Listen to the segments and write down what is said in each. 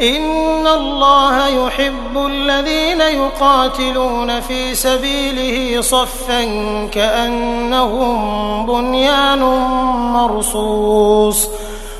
إن الله يحب الذين يقاتلون في سبيله صفا كأنهم بنيان مرصوص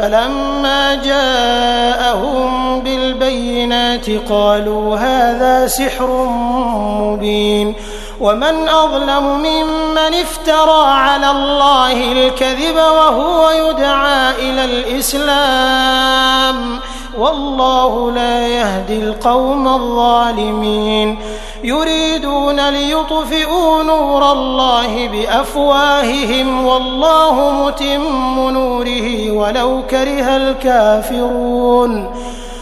فلما جاءهم بالبينات قالوا هذا سحر مبين ومن أظلم ممن افترى على الله الكذب وهو يدعى إلى الإسلام والله لا يهدي القوم الظالمين. يريدون ليطفئوا نور الله بأفواههم والله متم نوره ولو كره الكافرون.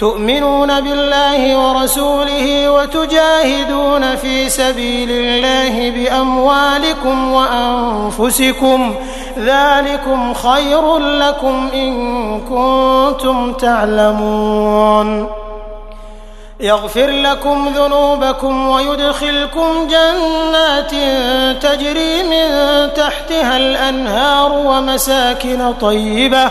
تؤمنون بالله ورسوله وتجاهدون في سبيل الله بأموالكم وأنفسكم ذلكم خير لكم إن كنتم تعلمون يغفر لكم ذنوبكم ويدخلكم جنات تجري من تحتها الأنهار ومساكن طيبة